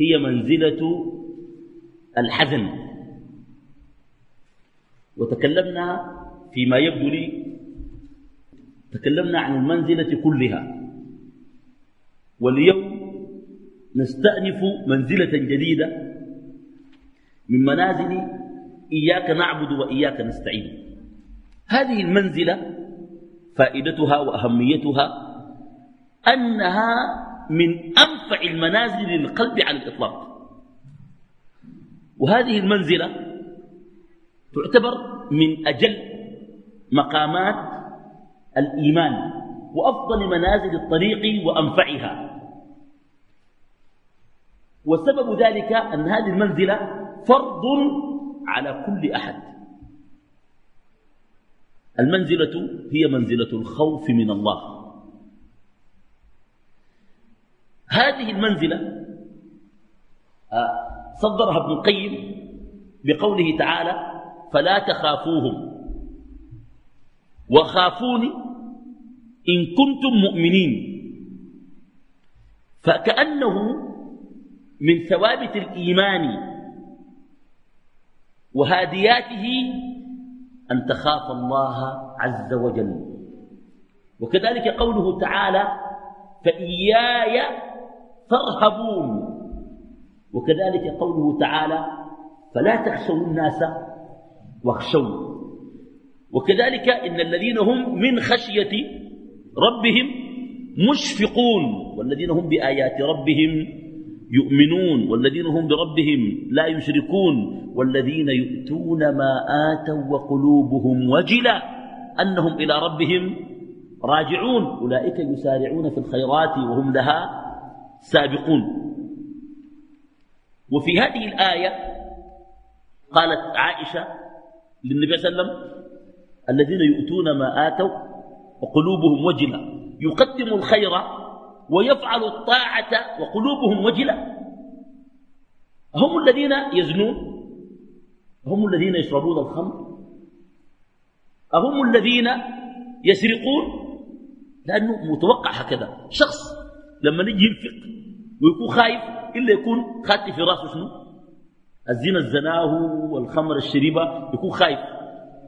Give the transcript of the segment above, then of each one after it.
هي منزلة الحزن. وتكلمنا فيما يبدو لي تكلمنا عن المنزلة كلها. واليوم نستأنف منزلة جديدة من منازل إياك نعبد وإياك نستعين. هذه المنزلة فائدتها وأهميتها أنها من أنفع المنازل للقلب على الإطلاق. وهذه المنزلة تعتبر من أجل مقامات الإيمان وأفضل منازل الطريق وأنفعها. وسبب ذلك أن هذه المنزلة فرض على كل أحد. المنزلة هي منزلة الخوف من الله. هذه المنزلة آه، صدرها ابن القيم بقوله تعالى فلا تخافوهم وخافوني إن كنتم مؤمنين. فكأنه من ثوابت الإيمان وهادياته أن تخاف الله عز وجل. وكذلك قوله تعالى فإياي فارهبون. وكذلك قوله تعالى فلا تخشوا الناس واخشوا وكذلك إن الذين هم من خشية ربهم مشفقون. والذين هم بآيات ربهم يؤمنون. والذين هم بربهم لا يشركون. والذين يؤتون ما آتوا وقلوبهم وجلة أنهم إلى ربهم راجعون. أولئك يسارعون في الخيرات وهم لها سابقون. وفي هذه الآية قالت عائشة للنبي صلى الله عليه وسلم الذين يؤتون ما آتوا وقلوبهم وجلة. يقدم الخير ويفعل الطاعة وقلوبهم وجلة. هم الذين يزنون؟ هم الذين يشربون الخمر؟ أهم الذين يسرقون؟ لأنه متوقع هكذا. شخص لما نجي ينفق ويكون خايف إلا يكون خاتي في راسه شنو؟ الزنا الزناه والخمر الشريبة يكون خايف.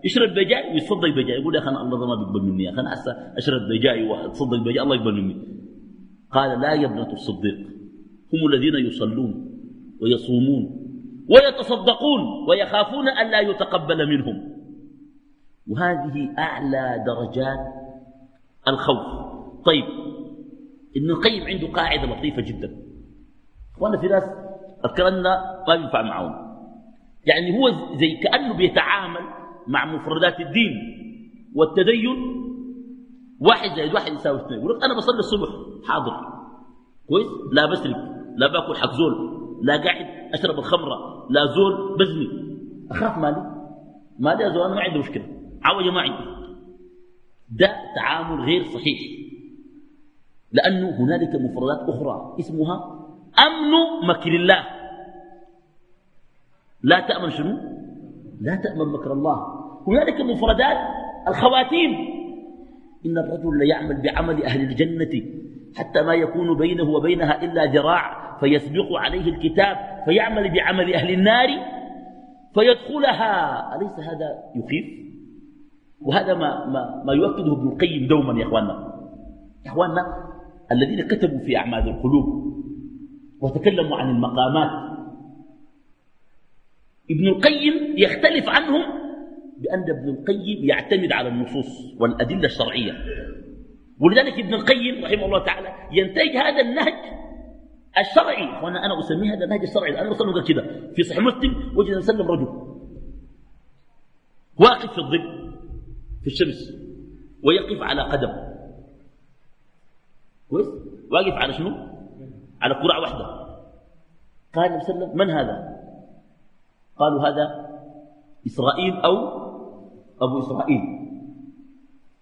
يشرب بجاي ويتصدق بجاي. يقول يا أخي الله ما بيقبل مني يا أخي. أنا أشرب بجاي وأتصدق بجاي الله يقبل مني. قال لا يا ابنة الصديق. هم الذين يصلون ويصومون ويتصدقون ويخافون أن لا يتقبل منهم. وهذه أعلى درجات الخوف. طيب ابن القيم عنده قاعدة لطيفة جدا. وأنا في ناس الكلام ما ينفع معهم. يعني هو زي كأنه بيتعامل مع مفردات الدين والتدين. واحد زائد واحد يساوي اثنين. يقول أنا بصلي الصبح حاضر. كويس؟ لا بسرق لا باكل حق زول لا قاعد أشرب الخمرة لا زول بزني. أخاف مالي. مالي يا زول أنا ما عندي مشكلة. عوجة ما عندي. ده تعامل غير صحيح. لأنه هنالك مفردات أخرى اسمها أمن مكر الله. لا تأمن شنو؟ لا تأمن مكر الله. هنالك مفردات الخواتيم. إن الرجل ليعمل بعمل أهل الجنة حتى ما يكون بينه وبينها إلا ذراع فيسبق عليه الكتاب فيعمل بعمل أهل النار فيدخلها. أليس هذا يخيف؟ وهذا ما, ما, ما يؤكده ابن القيم دوما يا أخواننا. يا أخواننا الذين كتبوا في أعمال القلوب وتكلموا عن المقامات. ابن القيم يختلف عنهم بأن ابن القيم يعتمد على النصوص والأدلة الشرعية. ولذلك ابن القيم رحمه الله تعالى ينتج هذا النهج الشرعي. وأنا أنا أسميه هذا النهج الشرعي. أنا بصلي كده في صحيح مسلم وجد أن سلم رجل واقف في الظل في الشمس ويقف على قدم. كويس؟ واقف على شنو؟ على كرة واحدة. قال صلى الله عليه وسلم من هذا؟ قالوا هذا إسرائيل أو أبو إسرائيل.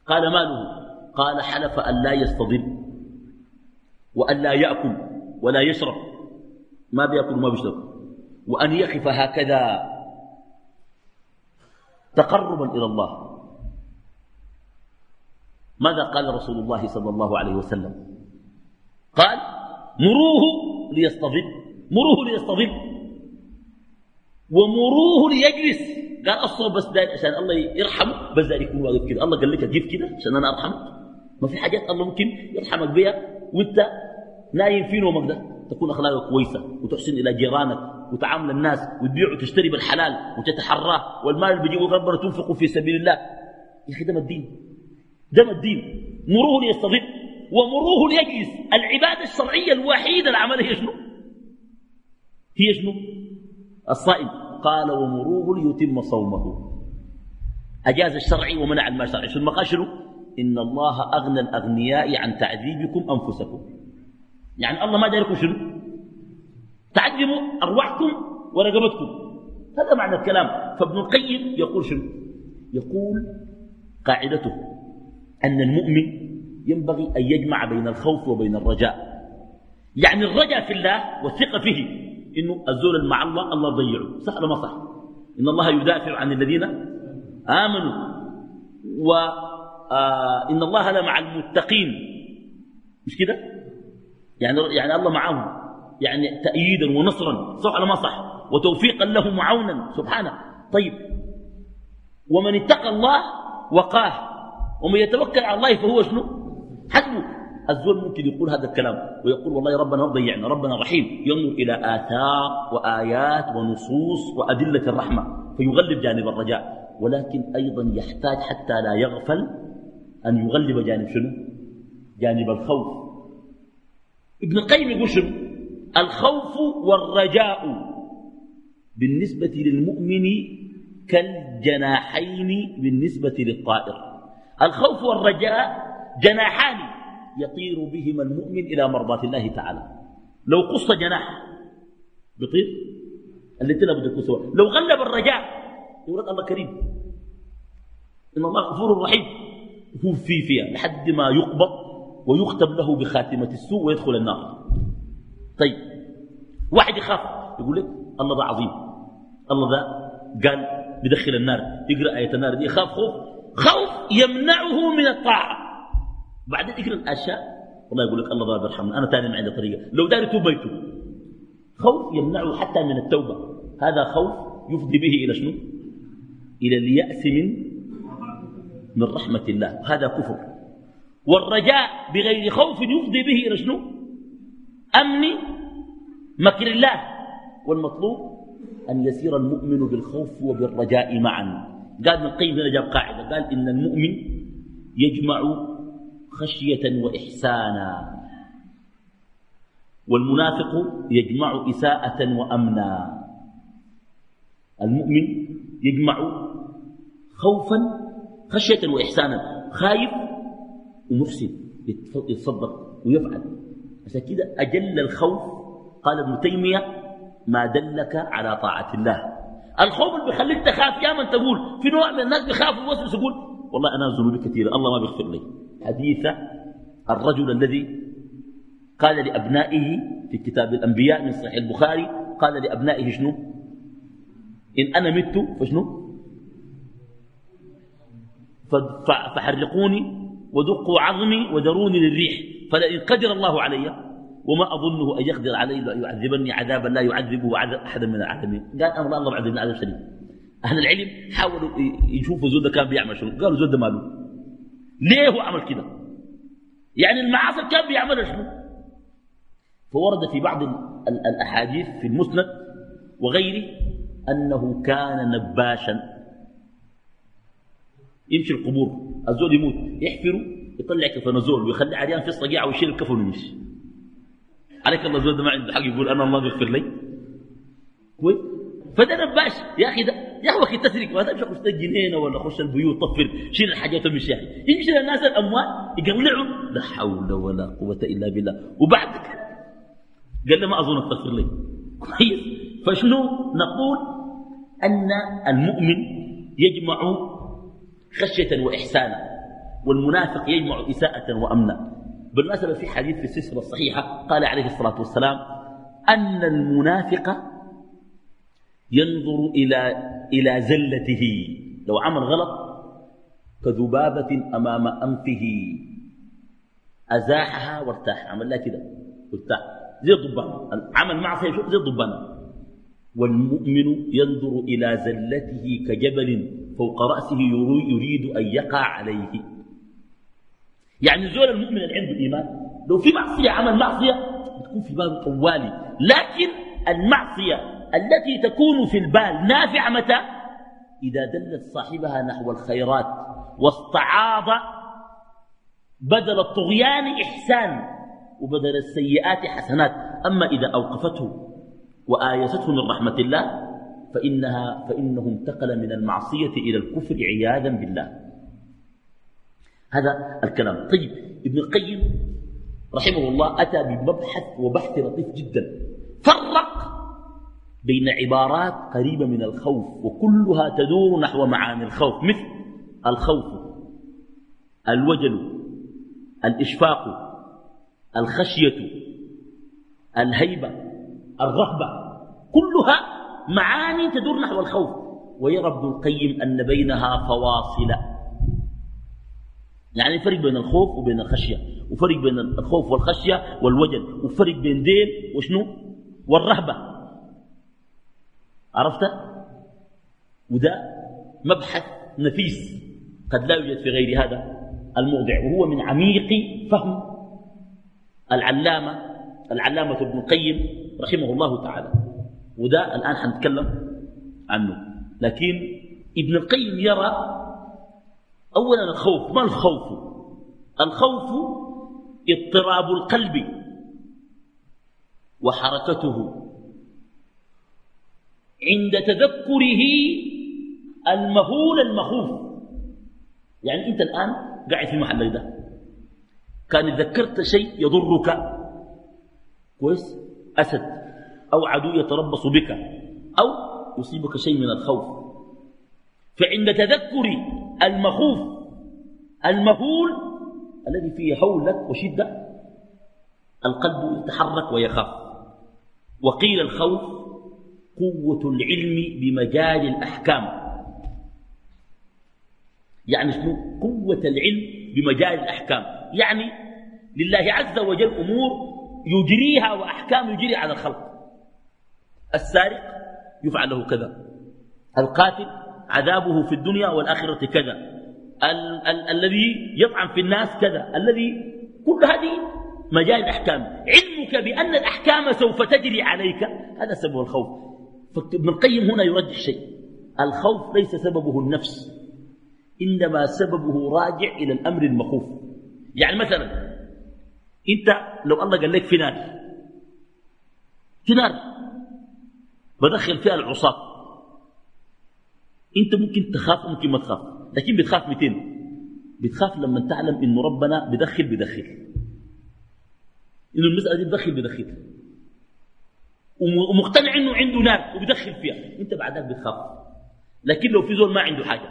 قال ماله؟ قال حلف أن لا يستظل وأن لا يأكل ولا يشرب. ما بيأكل وما بيشرب. وأن يقف هكذا تقربا إلى الله. ماذا قال رسول الله صلى الله عليه وسلم؟ قال مروه ليستظل مروه ليستظل. ومروه ليجلس. قال أصلا بس داير عشان الله يرحمه بس داير يكون واقف كده. الله قال لك جيب كده عشان أنا أرحمك. ما في حاجات الله ممكن يرحمك بها وأنت نايم في نومك ده. تكون أخلاقك كويسة وتحسن إلى جيرانك وتعامل الناس وتبيع وتشتري بالحلال وتتحراه والمال اللي بيجيبه ربنا تنفقه في سبيل الله. يا أخي ده الدين. ده الدين. مروه ليستضيف ومروه ليجلس العبادة الشرعية الوحيدة العمل هي شنو؟ هي شنو؟ الصائم. قال ومروه ليتم صومه. أجاز الشرعي ومنع المال الشرعي ثم قال شنو؟ إن الله أغنى الأغنياء عن تعذيبكم أنفسكم. يعني الله ما دايركم شنو؟ تعذبوا أرواحكم ورقبتكم. هذا معنى الكلام. فابن القيم يقول شنو؟ يقول قاعدته أن المؤمن ينبغي أن يجمع بين الخوف وبين الرجاء. يعني الرجاء في الله والثقة فيه. إنه الزول مع الله الله يضيعه. صح ولا ما صح؟ إن الله يدافع عن الذين آمنوا. وإن آه الله لمع المتقين. مش كده؟ يعني, يعني الله معهم. يعني تأييدا ونصرا. صح ولا ما صح؟ وتوفيقا له وعونا. سبحانه. طيب. ومن اتقى الله وقاه. ومن يتوكل على الله فهو شنو؟ حسبه الزول ممكن يقول هذا الكلام ويقول والله ربنا ما ضيعنا ربنا رحيم. ينظر إلى آثار وآيات ونصوص وأدلة الرحمة فيغلب جانب الرجاء ولكن أيضا يحتاج حتى لا يغفل أن يغلب جانب شنو؟ جانب الخوف. ابن القيم يقول شنو؟ الخوف والرجاء. بالنسبة للمؤمن كالجناحين بالنسبة للطائر. الخوف والرجاء جناحان يطير بهما المؤمن إلى مرضاة الله تعالى. لو قص جناح بيطير؟ الاثنين بده يكون سوا لو غلب الرجاء يقول الله كريم. إن الله غفور رحيم. هو في فيها لحد ما يقبض ويختم له بخاتمة السوء ويدخل النار. طيب واحد يخاف يقول لك الله ده عظيم. الله ده قال بدخل النار يقرأ آية النار دي يخاف خوف. خوف يمنعه من الطاعة. بعدين يقرأ الأشياء والله يقول لك الله ده بيرحمنا أنا تاني ما عندي طريقة لو دار يتوب ما يتوب خوف يمنعه حتى من التوبة. هذا خوف يفضي به إلى شنو؟ إلى اليأس من من رحمة الله. هذا كفر. والرجاء بغير خوف يفضي به إلى شنو؟ أمن مكر الله. والمطلوب أن يسير المؤمن بالخوف وبالرجاء معا. قال ابن القيم هنا جاب قاعدة. قال إن المؤمن يجمع خشية وإحسانا. والمنافق يجمع إساءة وأمنا. المؤمن يجمع خوفا خشية وإحسانا. خايف ومفسد يتصدق ويفعل. عشان كده أجل الخوف قال ابن تيمية ما دلك على طاعة الله. الخوف اللي بيخليك تخاف يا من تقول في نوع من الناس بيخافوا ويوسوس يقول والله أنا ذنوبي كثيرة الله ما بيغفر لي. حديث الرجل الذي قال لأبنائه في كتاب الأنبياء من صحيح البخاري قال لأبنائه شنو؟ إن أنا مت فشنو؟ فحرقوني ودقوا عظمي ودروني للريح فلئن قدر الله علي وما أظنه أن يقدر علي أن يعذبني عذابا لا يعذبه أحدا من العالمين. قال أمر الله بعذبني عذاب شديد. أهل العلم حاولوا يشوفوا زود كان بيعمل شنو؟ قالوا زود ماله. ليه هو عمل كده؟ يعني المعاصي كان بيعملها شنو؟ فورد في بعض الأحاديث في المسند وغيره أنه كان نباشا. يمشي القبور الزول يموت يحفروا يطلع كفنزول ويخلي عريان في الصقيعة ويشيل الكفن ويمشي. عليك الله زول ما عنده حق يقول أنا الله يغفر لي. كويس؟ فده نباش. يا أخي ده يا أخي تسرق ما تمشي خش الجنينة ولا خش البيوت طفر شيل الحاجات ومشي يمشي للناس الأموال يقلعوا لا حول ولا قوة إلا بالله. وبعد قال له ما أظن تغفر لي. كويس. فشنو نقول؟ أن المؤمن يجمع خشية وإحسانا والمنافق يجمع إساءة وأمنا. بالمناسبة في حديث في السلسلة الصحيحة قال عليه الصلاة والسلام أن المنافق ينظر إلى إلى زلته. لو عمل غلط كذبابة أمام أنفه. أزاحها وارتاح. عمل لها كده. وارتاح. زي الضبان. عمل معصية شوف زي الضبان. والمؤمن ينظر إلى زلته كجبل فوق رأسه يريد أن يقع عليه. يعني زول المؤمن اللي عنده إيمان لو في معصية عمل معصية بتكون في بال طوالي. لكن المعصية التي تكون في البال نافعة متى؟ إذا دلت صاحبها نحو الخيرات واستعاض بدل الطغيان إحسان وبدل السيئات حسنات. أما إذا أوقفته وآيسته من رحمة الله فإنها فإنه انتقل من المعصية إلى الكفر عياذا بالله. هذا الكلام. طيب ابن القيم رحمه الله أتى بمبحث وبحث لطيف جدا. فرق بين عبارات قريبة من الخوف وكلها تدور نحو معاني الخوف. مثل الخوف الوجل الإشفاق الخشية الهيبة الرهبة. كلها معاني تدور نحو الخوف. ويرى ابن القيم أن بينها فواصل. يعني فرق بين الخوف وبين الخشية وفرق بين الخوف والخشية والوجل وفرق بين دين وشنو؟ والرهبة. عرفت؟ وده مبحث نفيس قد لا يوجد في غير هذا الموضع وهو من عميق فهم العلامة العلامة ابن القيم رحمه الله تعالى. وده الآن حنتكلم عنه. لكن ابن القيم يرى أولا الخوف ما الخوف؟ الخوف اضطراب القلب وحركته. عند تذكره المهول المخوف. يعني أنت الآن قاعد في محلك ده كان ذكرت شيء يضرك. كويس؟ أسد. أو عدو يتربص بك. أو يصيبك شيء من الخوف. فعند تذكر المخوف المهول الذي فيه هول لك وشدة القلب يتحرك ويخاف. وقيل الخوف قوة العلم بمجال الأحكام. يعني شنو؟ قوة العلم بمجال الأحكام. يعني لله عز وجل أمور يجريها وأحكام يجري على الخلق. السارق يفعل له كذا. القاتل عذابه في الدنيا والآخرة كذا. ال ال الذي يطعن في الناس كذا. الذي كل هذه مجال الأحكام. علمك بأن الأحكام سوف تجري عليك. هذا سبب الخوف. فابن القيم هنا يرجح شيء. الخوف ليس سببه النفس إنما سببه راجع إلى الأمر المخوف. يعني مثلا أنت لو الله قال لك في نار في نار بدخل فيها العصاة. أنت ممكن تخاف وممكن ما تخاف لكن بتخاف 200 بتخاف لما تعلم إنه ربنا بدخل بدخل. إنه المسألة دي بدخل بدخل. ومقتنع إنه عنده نار وبدخل فيها. أنت بعدك بتخاف. لكن لو في زول ما عنده حاجة.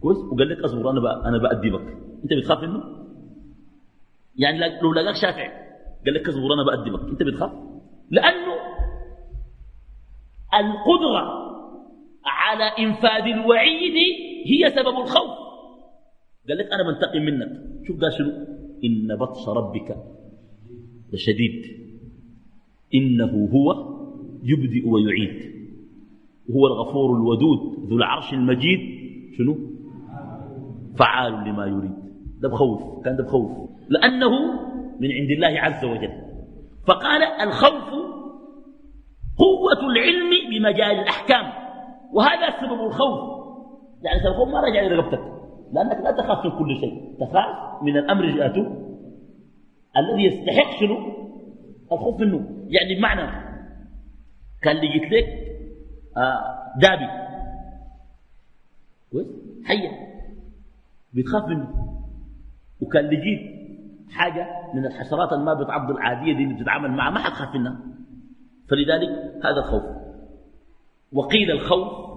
كويس؟ وقال لك أصبر أنا بقى أنا بأدبك أنت بتخاف منه؟ يعني لو لقاك شافع قال لك أصبر أنا بأدبك أنت بتخاف؟ لأنه القدرة على إنفاذ الوعيد هي سبب الخوف. قال لك أنا بنتقم منك. شوف قال شنو؟ إن بطش ربك لشديد. إنه هو يبدئ ويعيد. هو الغفور الودود ذو العرش المجيد. شنو؟ فعال لما يريد. ده بخوف كان ده بخوف. لأنه من عند الله عز وجل. فقال الخوف قوة العلم بمجال الأحكام. وهذا سبب الخوف. يعني سبب الخوف ما رجع إلى رقبتك. لأنك لا تخاف من كل شيء. تخاف من الأمر جاءته. الذي يستحق شنو؟ الخوف منه. يعني بمعنى كان لقيت لك آه دابي. كويس؟ حية بتخاف منه. وكان لقيت حاجة من الحشرات اللي ما بتعض العادية دي اللي بتتعامل معها ما حتخاف منها. فلذلك هذا الخوف. وقيل الخوف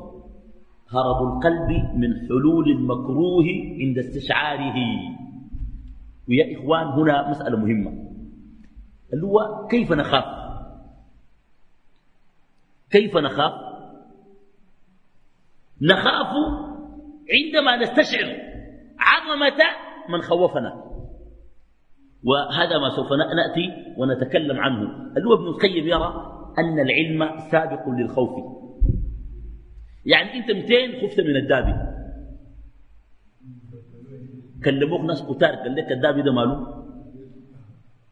هرب القلب من حلول المكروه عند استشعاره. ويا إخوان هنا مسألة مهمة. اللي هو كيف نخاف؟ كيف نخاف؟ نخاف عندما نستشعر عظمة من خوفنا. وهذا ما سوف نأتي ونتكلم عنه. اللي هو ابن القيم يرى أن العلم سابق للخوف. يعني أنت 200 خفت من الدابي كلموك ناس كتار قال لك الدابي ده ماله؟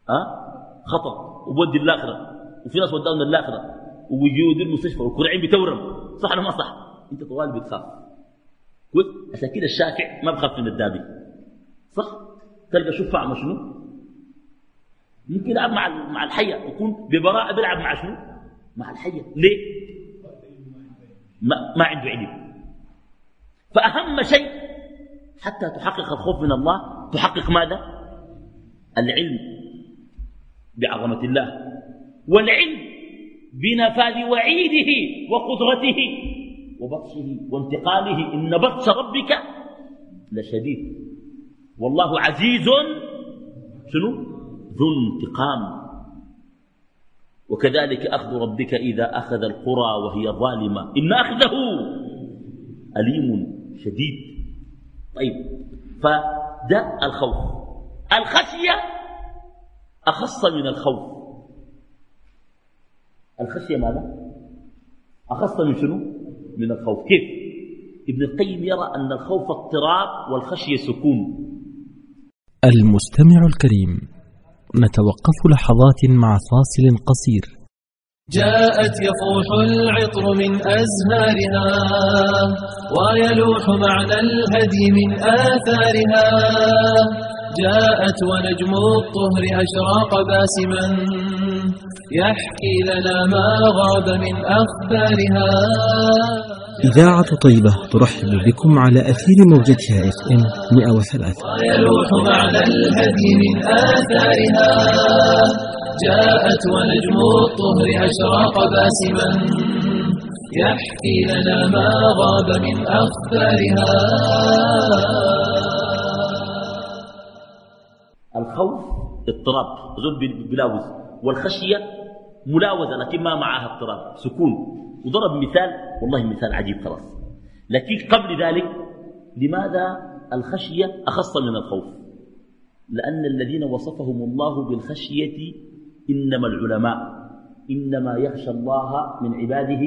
أه؟ خطر وبودي الآخرة. وفي ناس وداهم الآخرة يدير المستشفى والكرعين بتورم. صح ولا ما صح؟ أنت طوال بتخاف. كويس؟ عشان كده الشافع ما بخاف من الدابي صح؟ تلقى شفع مع شنو؟ ممكن يلعب مع مع الحية. يكون ببراءة بيلعب مع شنو؟ مع الحية. ليه؟ ما, ما عنده علم. فأهم شيء حتى تحقق الخوف من الله تحقق ماذا؟ العلم بعظمة الله. والعلم بنفاذ وعيده وقدرته وبطشه وانتقامه. إن بطش ربك لشديد. والله عزيز. شنو؟ ذو انتقام. وكذلك أخذ ربك إذا أخذ القرى وهي ظالمة. إن أخذه أليم شديد. طيب. فده الخوف. الخشية أخص من الخوف. الخشية ماذا؟ أخص من شنو؟ من الخوف. كيف؟ ابن القيم يرى أن الخوف اضطراب والخشية سكون. المستمع الكريم نتوقف لحظات مع فاصل قصير. جاءت يفوح العطر من أزهارها ويلوح معنى الهدي من آثارها. جاءت ونجم الطهر أشراق باسما يحكي لنا ما غاب من أخبارها. إذاعة طيبة ترحب بكم على أثير موجتها إف إم 103 ويلوح معنى الهدي من آثارها. جاءت ونجم الطهر أشراق باسما يحكي لنا ما غاب من أخبارها. الخوف اضطراب زول بلاوز والخشية ملاوزة لكن ما معها اضطراب سكون. وضرب مثال والله مثال عجيب خلاص. لكن قبل ذلك لماذا الخشية أخص من الخوف؟ لأن الذين وصفهم الله بالخشية إنما العلماء. إنما يخشى الله من عباده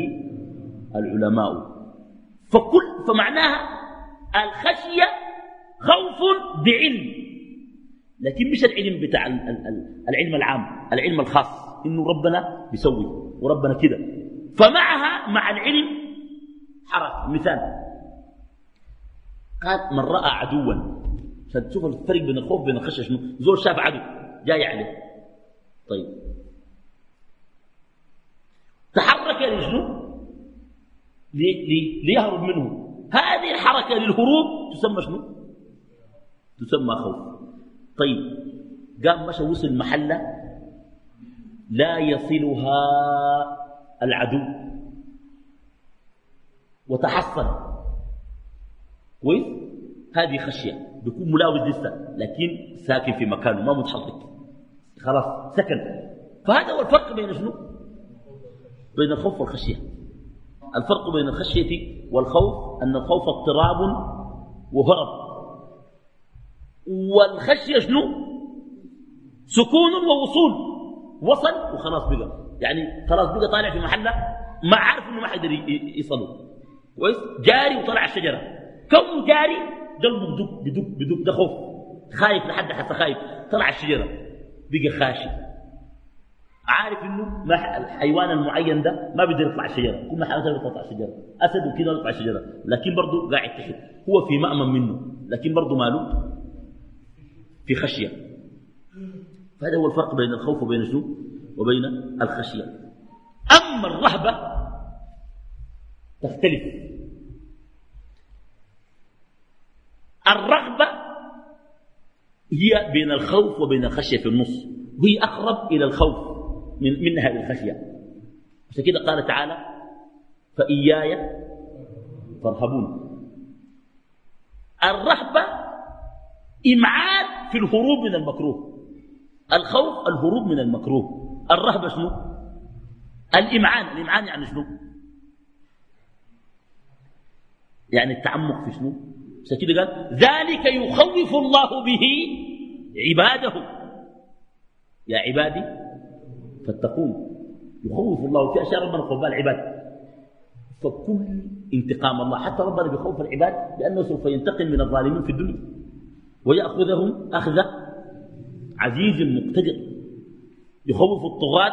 العلماء. فكل فمعناها الخشية خوف بعلم. لكن مش العلم بتاع العلم العام العلم الخاص. إنه ربنا بيسوي وربنا كده. فمعها مع العلم حركة. مثال. قال من رأى عدوا. عشان تشوف الفرق بين الخوف بين الخشية. شنو؟ زول شاف عدو جاي عليه. طيب. تحرك لشنو؟ لي لي ليهرب منه. هذه الحركة للهروب تسمى شنو؟ تسمى خوف. طيب قام مشى وصل محلة لا يصلها العدو. وتحصن كويس؟ هذه خشية. بيكون ملاوز لسه لكن ساكن في مكانه ما متحرك. خلاص سكن. فهذا هو الفرق بين شنو؟ بين الخوف والخشية. الفرق بين الخشية والخوف أن الخوف اضطراب وهرب. والخشية شنو؟ سكون ووصول. وصل وخلاص بقى. يعني خلاص بقى طالع في محله ما عارف إنه ما حيقدر يصله كويس؟ جاري وطلع الشجرة. كونه جاري قلبه بدق بدق بدق ده خوف. خايف لحد حتى خايف. طلع الشجرة. بقى خاشي. عارف إنه ما الحيوان المعين ده ما بيقدر يطلع الشجرة. كل ما حيوان يطلع الشجرة. أسد وكذا يطلع الشجرة. لكن برضه قاعد تحت. هو في مأمن منه. لكن برضه ماله؟ في خشية. فهذا هو الفرق بين الخوف وبين شنو وبين الخشية. أما الرهبة تختلف. الرغبة هي بين الخوف وبين الخشية في النص. وهي أقرب إلى الخوف من منها للخشية عشان كده قال تعالى فإياي فارهبون. الرهبة إمعان في الهروب من المكروه. الخوف الهروب من المكروه. الرهبة شنو؟ الإمعان. الإمعان يعني شنو؟ يعني التعمق في شنو؟ كده قال ذلك يخوف الله به عباده. يا عبادي فاتقون. يخوف الله. في أشياء ربنا خوف العباد. فكل انتقام الله حتى ربنا بيخوف العباد لأنه سوف ينتقم من الظالمين في الدنيا. ويأخذهم أخذ عزيز مقتدر يخوف الطغاة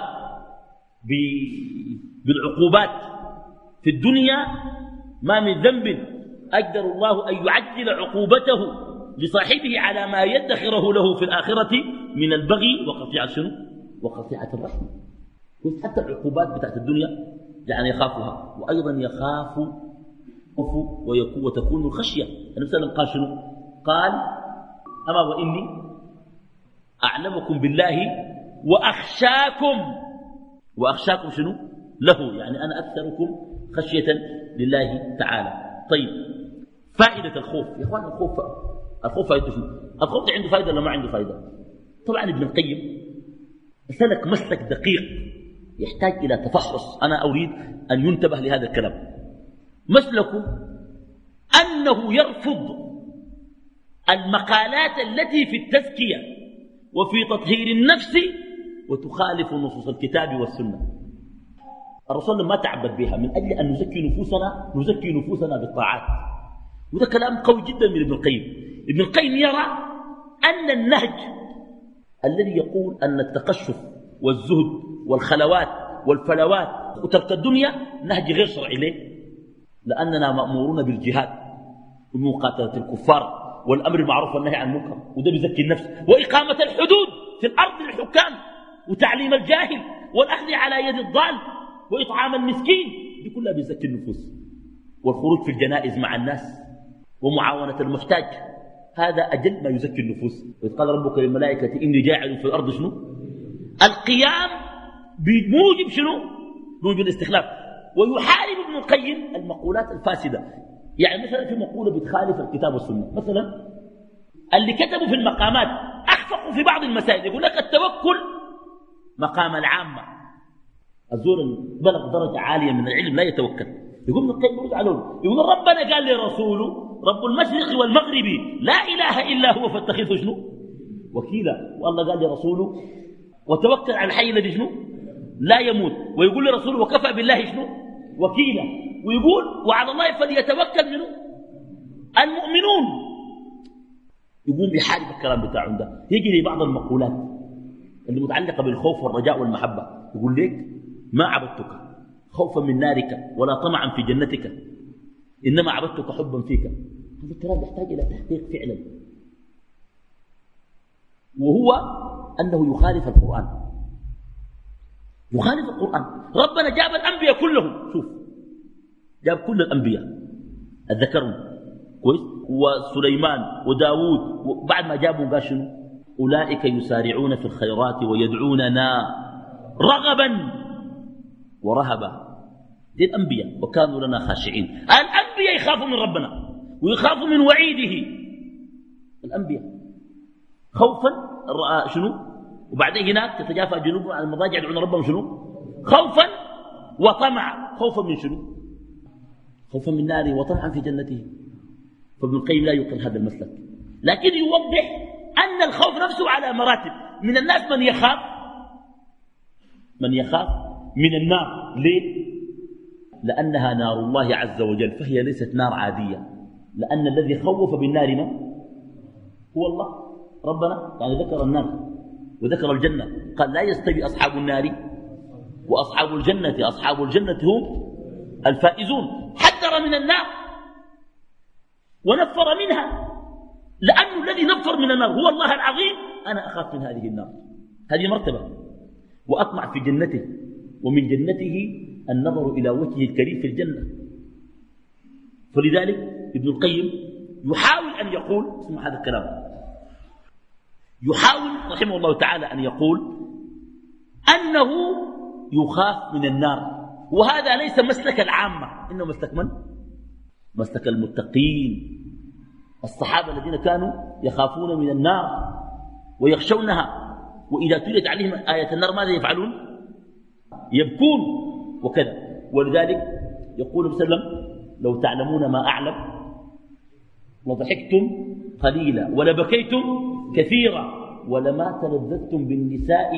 بالعقوبات. في الدنيا ما من ذنب أقدر الله أن يعجل عقوبته لصاحبه على ما يدخره له في الآخرة من البغي وقطيعة شنو؟ وقطيعة الرحمة. حتى العقوبات بتاعت الدنيا يعني يخافها وأيضا يخاف وتكون الخشية. النبي صلى الله عليه وسلم قال شنو؟ قال أما وإني أعلمكم بالله وأخشاكم. وأخشاكم شنو؟ له يعني أنا أكثركم خشية لله تعالى. طيب فائدة الخوف. يا إخوان الخوف الخوف فائدته شنو؟ الخوف عنده فائدة ولا ما عنده فائدة طبعا ابن القيم سلك مسلك دقيق يحتاج إلى تفحص. أنا أريد أن ينتبه لهذا الكلام. مسلكه أنه يرفض المقالات التي في التزكية وفي تطهير النفس وتخالف نصوص الكتاب والسنة. الرسول ما تعبد بها من أجل أن نزكي نفوسنا نزكي نفوسنا بالطاعات. وده كلام قوي جدا من ابن القيم. ابن القيم يرى أن النهج الذي يقول أن التقشف والزهد والخلوات والفلوات وترك الدنيا نهج غير شرعي ليه؟ لأننا مأمورون بالجهاد ومقاتلة الكفار. والأمر المعروف والنهي عن المنكر وده بيزكي النفس وإقامة الحدود في الأرض للحكام وتعليم الجاهل والأخذ على يد الضال وإطعام المسكين دي كلها بيزكي النفوس والخروج في الجنائز مع الناس ومعاونة المحتاج هذا أجل ما يزكي النفوس وإذ قال ربك للملائكة إني جاعل في الأرض شنو؟ القيام بموجب شنو؟ موجب الاستخلاف. ويحارب ابن القيم المقولات الفاسدة. يعني مثلا في مقولة بتخالف الكتاب والسنة مثلا اللي كتبوا في المقامات أخفقوا في بعض المسائل يقول لك التوكل مقام العامة. الزور بلغ درجة عالية من العلم لا يتوكل. يقول ابن القيم يرد عليهم يقول ربنا قال لرسوله رب المشرق والمغرب لا إله إلا هو فاتخذه شنو؟ وكيلا. والله قال لرسوله وتوكل على الحي الذي شنو؟ لا يموت. ويقول لرسوله وكفى بالله شنو؟ وكيلا ويقول وعلى الله فليتوكل منه. المؤمنون. يقوم بيحارب الكلام بتاعهم ده. يجري بعض المقولات اللي متعلقة بالخوف والرجاء والمحبة. يقول لك ما عبدتك خوفا من نارك ولا طمعا في جنتك. إنما عبدتك حبا فيك. هذا الكلام يحتاج إلى تحقيق فعلا. وهو أنه يخالف القرآن. يخالف القرآن. ربنا جاب الأنبياء كلهم. شوف. جاب كل الأنبياء. الذكرون كويس؟ وسليمان وداود وبعد ما جابوا قال شنو؟ أولئك يسارعون في الخيرات ويدعوننا رغبا ورهبا دي الأنبياء وكانوا لنا خاشعين. الأنبياء يخافوا من ربنا ويخافوا من وعيده. الأنبياء خوفا شنو؟ وبعدين هناك تتجافى جنوبهم عن المضاجع يدعون ربهم شنو؟ خوفا وطمعا. خوفا من شنو؟ خوفا من ناره وطمعا في جنته فابن القيم لا يقر هذا المسلك. لكن يوضح أن الخوف نفسه على مراتب. من الناس من يخاف؟ من يخاف من النار. ليه؟ لأنها نار الله عز وجل فهي ليست نار عادية. لأن الذي خوف بالنار من؟ هو الله. ربنا. يعني ذكر النار. وذكر الجنة. قال لا يستوي أصحاب النار. وأصحاب الجنة أصحاب الجنة هم الفائزون. حذر من النار. ونفر منها. لأن الذي نفر من النار هو الله العظيم. أنا أخاف من هذه النار. هذه مرتبة. وأطمع في جنته. ومن جنته النظر إلى وجهه الكريم في الجنة. فلذلك ابن القيم يحاول أن يقول اسمع هذا الكلام. يحاول رحمه الله تعالى أن يقول أنه يخاف من النار وهذا ليس مسلك العامة. إنه مسلك من؟ مسلك المتقين. الصحابة الذين كانوا يخافون من النار ويخشونها وإذا تلت عليهم آية النار ماذا يفعلون؟ يبكون وكذا. ولذلك يقول صلى الله عليه وسلم لو تعلمون ما أعلم لضحكتم قليلا ولبكيتم كثيرا ولما تلذذتم بالنساء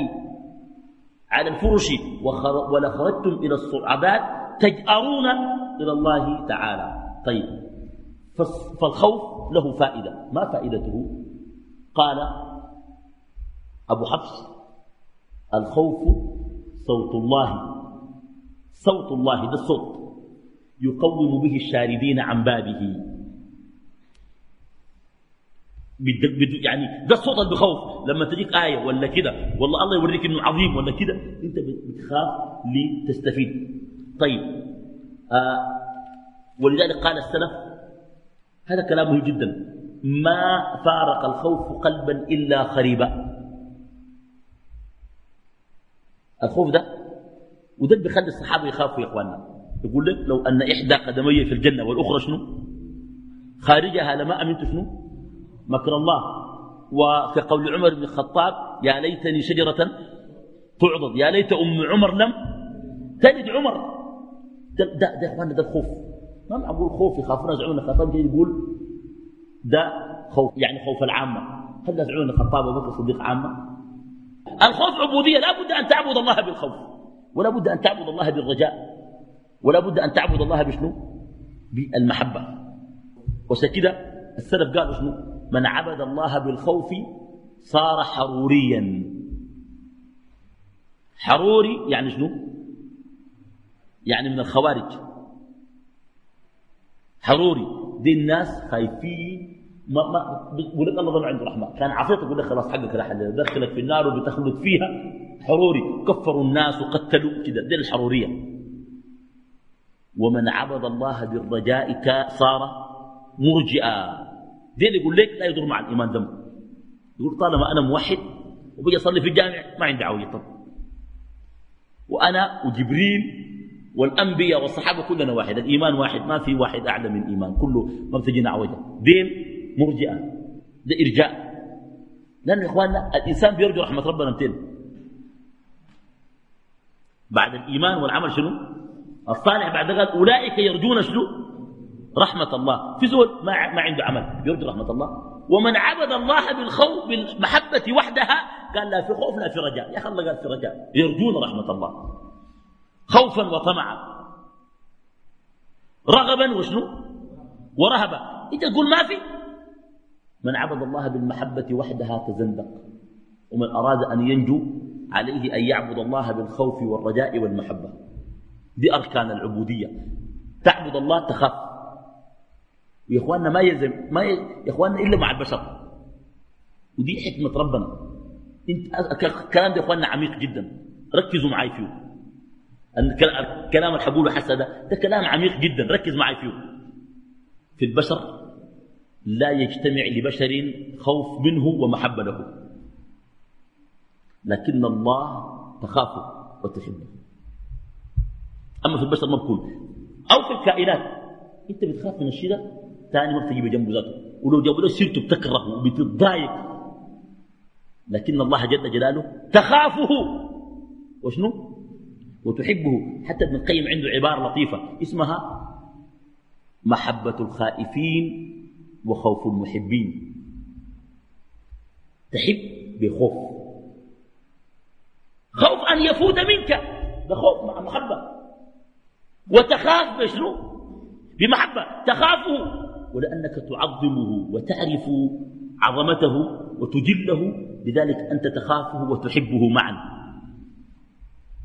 على الفرش ولخرجتم إلى الصعبات تجأرون إلى الله تعالى. طيب فالخوف له فائدة. ما فائدته؟ قال أبو حفص الخوف صوت الله. صوت الله ده الصوت يقوم به الشاردين عن بابه. يعني ده الصوت اللي بخوف. لما تجيك آية ولا كده والله الله يوريك إنه عظيم ولا كده أنت بتخاف لتستفيد. طيب آه ولذلك قال السلف هذا كلام مهم جدا. ما فارق الخوف قلبا إلا خريبا. الخوف ده وده بيخلي الصحابة يخافوا يا إخواننا. يقول لك لو أن إحدى قدمي في الجنة والأخرى شنو؟ خارجها لما أمنت شنو؟ مكر الله. وفي قول عمر بن الخطاب يا ليتني شجرة تعضد يا ليت أم عمر لم تلد عمر. ده ده ده ده الخوف. ما معقول خوف يخافون يزعلون الخطاب يقول ده خوف يعني خوف العامة. هل يزعلون الخطاب وبكر الصديق عامة؟ الخوف عبودية لا بد أن تعبد الله بالخوف ولا بد أن تعبد الله بالرجاء ولا بد أن تعبد الله بشنو؟ بالمحبة. وسكده السلف قالوا شنو؟ من عبد الله بالخوف صار حروريا. حروري يعني شنو؟ يعني من الخوارج. حروري. دي الناس خايفين. ما ما بيقول لك الله عنده رحمة. كان عفيت يقول لك خلاص حقك راح دخلك في النار وبتخلد فيها. حروري. كفروا الناس وقتلوا كده. دي الحرورية. ومن عبد الله بالرجاء صار مرجئا. دي اللي يقول لك لا يضر مع الإيمان دم يقول طالما أنا موحد وبيجي أصلي في الجامع ما عندي عويه طب وأنا وجبريل والأنبياء والصحابة كلنا واحد. الإيمان واحد ما في واحد أعلى من ايمان كله ما بتجينا عوجه دين مرجئة ده إرجاء. لأن إخواننا الإنسان بيرجو رحمة ربنا متين. بعد الإيمان والعمل شنو؟ الصالح بعد قال أولئك يرجون شنو؟ رحمة الله. في زول ما ما عنده عمل يرجو رحمة الله. ومن عبد الله بالخوف بالمحبة وحدها قال لا في خوف لا في رجاء. يا أخي الله قال في رجاء. يرجون رحمة الله. خوفا وطمعا. رغبا وشنو؟ ورهبا. إنت تقول ما في؟ من عبد الله بالمحبة وحدها تزندق. ومن أراد أن ينجو عليه أن يعبد الله بالخوف والرجاء والمحبة. دي أركان العبودية. تعبد الله تخاف. ويا إخواننا ما يلزم ما ي... يا إخواننا إلا مع البشر. ودي حكمة ربنا. إنت الكلام ده يا إخواننا عميق جدا. ركزوا معي فيه. الكلام اللي حقوله حسا ده ده كلام عميق جدا. ركز معي فيه. في البشر لا يجتمع لبشر خوف منه ومحبة له. لكن الله تخافه وتحبه. أما في البشر ما بكون. أو في الكائنات. أنت بتخاف من الشيء ده ثاني ما بتجيب جنبه ذاته. ولو جابوا له سيرته بتكره وبتضايق. لكن الله جل جلاله تخافه. وشنو؟ وتحبه. حتى ابن القيم عنده عبارة لطيفة اسمها محبة الخائفين وخوف المحبين. تحب بخوف. خوف أن يفوت منك. ده خوف مع محبة. وتخاف بشنو؟ بمحبة. تخافه. ولأنك تعظمه وتعرف عظمته وتجله لذلك أنت تخافه وتحبه معا.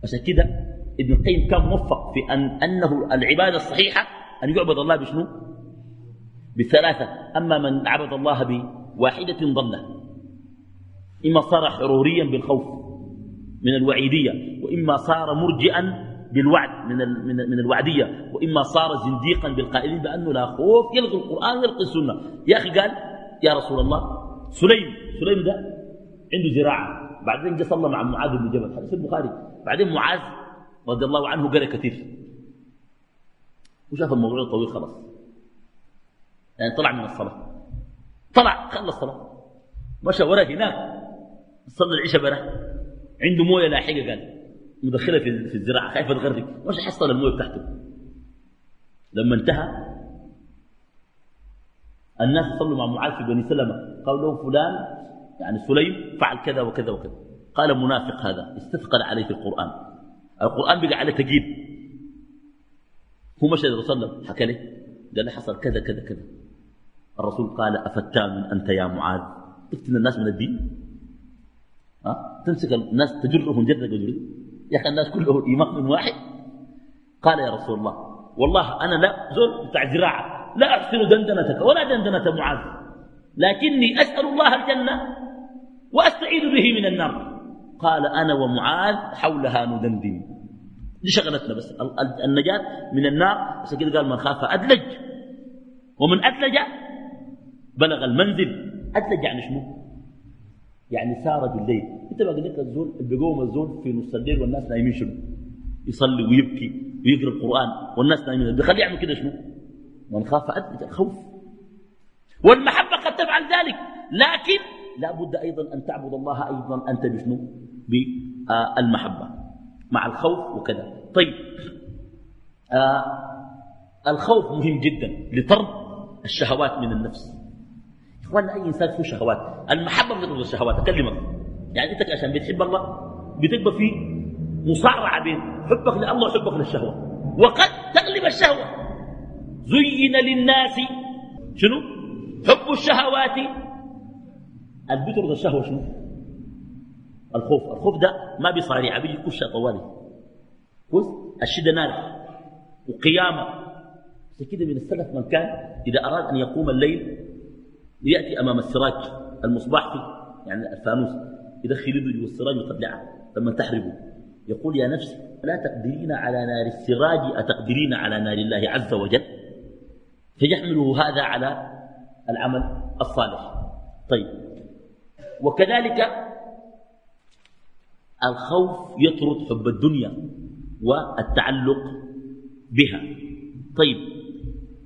عشان كده ابن القيم كان موفق في أن أنه العبادة الصحيحة أن يعبد الله بشنو؟ بثلاثة. أما من عبد الله بواحدة ضلة إما صار حروريا بالخوف من الوعيدية وإما صار مرجئا بالوعد من من من الوعدية. وإما صار زنديقا بالقائلين بأنه لا خوف يلغي القرآن ويلغي السنة. يا أخي قال يا رسول الله سليم سليم ده عنده زراعة. بعدين جاء صلى مع معاذ بن جبل. حديث البخاري. بعدين معاذ رضي الله عنه قرأ كثير. وشاف الموضوع طويل خلاص. يعني طلع من الصلاة. طلع خلص الصلاة. مشى ورا هناك. صلى العشاء برا عنده موية لاحقة قال. مدخلة في في الزراعة خايف تغرق مش حصل المويه بتاعته. لما انتهى الناس صلوا مع معاذ في بني سلمة. قالوا له فلان يعني سليم فعل كذا وكذا وكذا. قال منافق هذا استثقل عليه في القرآن. القرآن بقى عليه تقييد. هو مشى الرسول صلى حكى له قال له حصل كذا كذا كذا. الرسول قال أفتان أنت يا معاذ؟ تفتن الناس من الدين؟ ها؟ تمسك الناس تجرهم جرة قدري يا أخي الناس كلهم من واحد. قال يا رسول الله والله أنا لا زول بتاع زراعة لا أحسن دندنتك ولا دندنة معاذ لكني أسأل الله الجنة وأستعيذ به من النار. قال أنا ومعاذ حولها ندندن. دي شغلتنا بس النجاة من النار. بس كده قال من خاف أدلج. ومن أدلج بلغ المنزل. أدلج يعني شنو؟ يعني سار بالليل. إنت بقى لك الزول بيقوم الزول في نص الليل والناس نايمين شنو؟ يصلي ويبكي ويقرأ القرآن والناس نايمين. بيخليه يعمل كده شنو؟ من خاف أدلج الخوف والمحبة قد تفعل ذلك. لكن لا بد أيضا أن تعبد الله أيضا. أنت بشنو؟ بالمحبة مع الخوف وكذا. طيب. آه الخوف مهم جدا لطرد الشهوات من النفس. إخواننا أي إنسان فيه شهوات. المحبة بتطرد الشهوات أكلمك. يعني أنت عشان بتحب الله بتبقى في مصارعة بين حبك لله وحبك للشهوة. وقد تغلب الشهوة. زين للناس. شنو؟ حب الشهوات. البتر الشهوة شنو؟ الخوف. الخوف ده ما بيصارع بيجي كشة طوالي. كويس؟ الشدة نار. وقيامة. كده من السلف من كان إذا أراد أن يقوم الليل يأتي أمام السراج المصباح فيه يعني الفانوس يدخل يده جوا السراج ويطلعه لما تحرقه يقول يا نفس لا تقدرين على نار السراج أتقدرين على نار الله عز وجل؟ فيحمله هذا على العمل الصالح. طيب. وكذلك الخوف يطرد حب الدنيا والتعلق بها. طيب.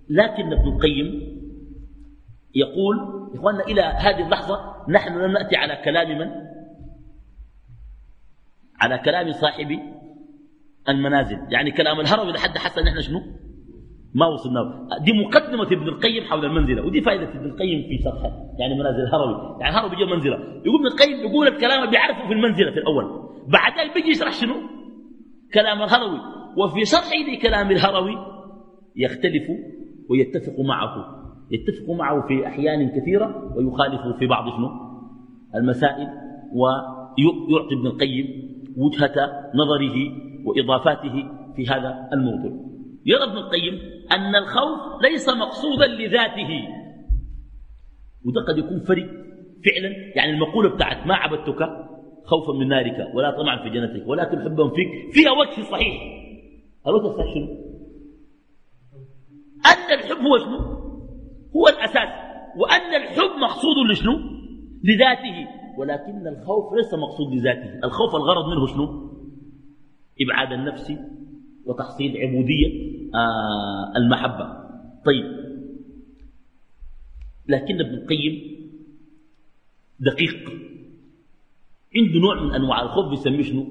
لكن ابن القيم يقول إخواننا إلى هذه اللحظة نحن لم نأتي على كلام من؟ على كلام صاحب المنازل. يعني كلام الهروي لحد حتى نحن شنو؟ ما وصلنا. دي مقدمة ابن القيم حول المنزلة ودي فائدة ابن القيم في شرحه يعني منازل الهروي. يعني الهروي بيجي منزلة. يقول ابن القيم يقول الكلام بيعرفه في المنزلة في الأول. بعدين بيجي يشرح شنو؟ كلام الهروي. وفي شرحه لكلام الهروي يختلف ويتفق معه. يتفق معه في أحيان كثيرة ويخالف في بعض شنو؟ المسائل ويعطي ابن القيم وجهة نظره وإضافاته في هذا الموضوع. يرى ابن القيم أن الخوف ليس مقصودا لذاته. وده قد يكون فرق فعلا. يعني المقولة بتاعت ما عبدتك خوفا من نارك ولا طمعا في جنتك ولكن حبا فيك فيها وجه صحيح. الوجه الصحيح شنو؟ أن الحب هو شنو؟ هو الأساس. وأن الحب مقصود لشنو؟ لذاته. ولكن الخوف ليس مقصود لذاته. الخوف الغرض منه شنو؟ إبعاد النفس وتحصيل عبودية آه المحبة. طيب. لكن ابن القيم دقيق. عنده نوع من أنواع الخوف بيسميه شنو؟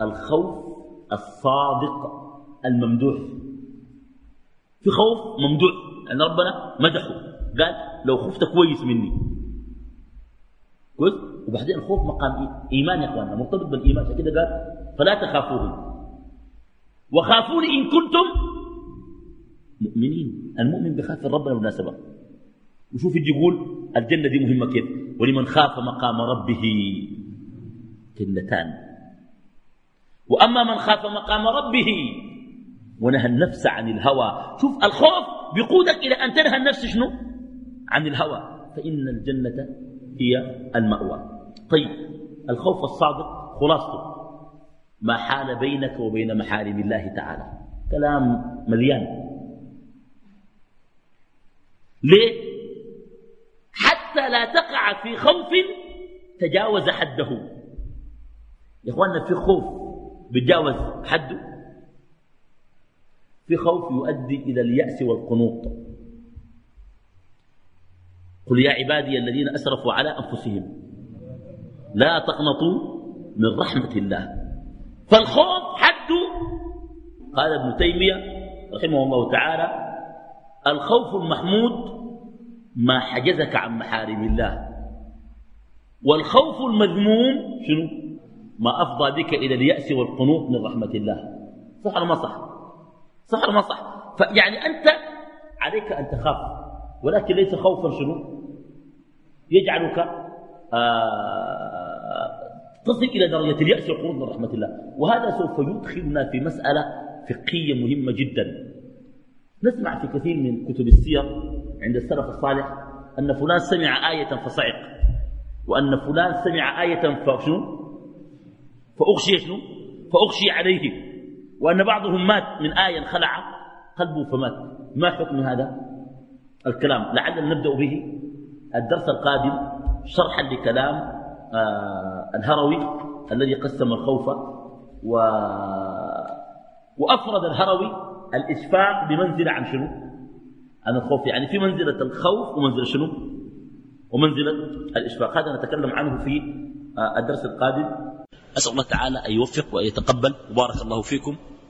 الخوف الصادق الممدوح. في خوف ممدوح. يعني ربنا مدحه. قال لو خفت كويس مني. كويس؟ وبعدين الخوف مقام إيمان يا إخواننا مرتبط بالإيمان. عشان كده قال فلا تخافوهم. وخافوني إن كنتم مؤمنين. المؤمن بخاف ربنا بالمناسبة. وشوف يجي يقول الجنة دي مهمة كيف؟ ولمن خاف مقام ربه جنتان وأما من خاف مقام ربه ونهى النفس عن الهوى. شوف الخوف بيقودك إلى أن تنهى النفس شنو؟ عن الهوى. فإن الجنة هي المأوى. طيب الخوف الصادق خلاصته. ما حال بينك وبين محارم الله تعالى. كلام مليان. ليه؟ حتى لا تقع في خوف تجاوز حده. يا إخواننا في خوف بيتجاوز حده؟ في خوف يؤدي إلى اليأس والقنوط. قل يا عبادي الذين أسرفوا على أنفسهم لا تقنطوا من رحمة الله. فالخوف حد. قال ابن تيمية رحمه الله تعالى الخوف المحمود ما حجزك عن محارم الله. والخوف المذموم شنو؟ ما أفضى بك إلى اليأس والقنوط من رحمة الله. صح ولا ما صح؟ صح ولا ما صح فيعني أنت عليك أن تخاف ولكن ليس خوفا شنو؟ يجعلك آه تصل إلى درجة اليأس والقنوط من رحمة الله. وهذا سوف يدخلنا في مسألة فقهية مهمة جدا. نسمع في كثير من كتب السير عند السلف الصالح أن فلان سمع آية فصعق وأن فلان سمع آية فشنو؟ فأغشي شنو؟ فأغشي عليه. وأن بعضهم مات من آية خلع قلبه فمات. ما حكم هذا؟ الكلام. لعلنا نبدأ به الدرس القادم شرحا لكلام آه الهروي الذي قسم الخوف و... وأفرد الهروي الإشفاق بمنزلة عن شنو؟ عن الخوف. يعني في منزلة الخوف ومنزلة شنو؟ ومنزلة الإشفاق. هذا نتكلم عنه في آه، الدرس القادم. أسأل الله تعالى أن يوفق وأن يتقبل. وبارك الله فيكم.